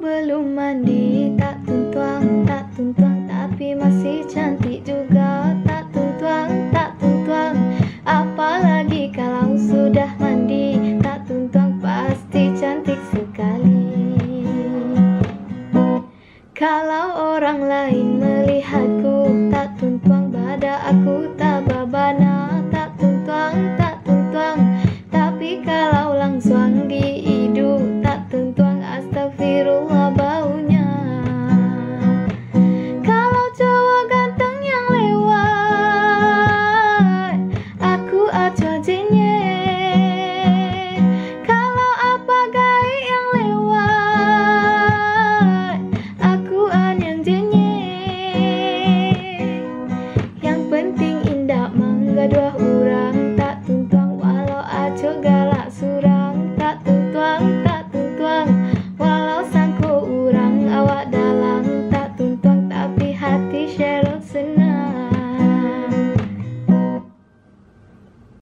belum mandi Tak tuntuang, tak tuntuang Tapi masih cantik juga. Tak tuntuang, tak tuntuang Apalagi kalau sudah mandi. Tak tuntuang pasti cantik sekali. Kalau orang lain melihatku Tak tuntuang pada aku walau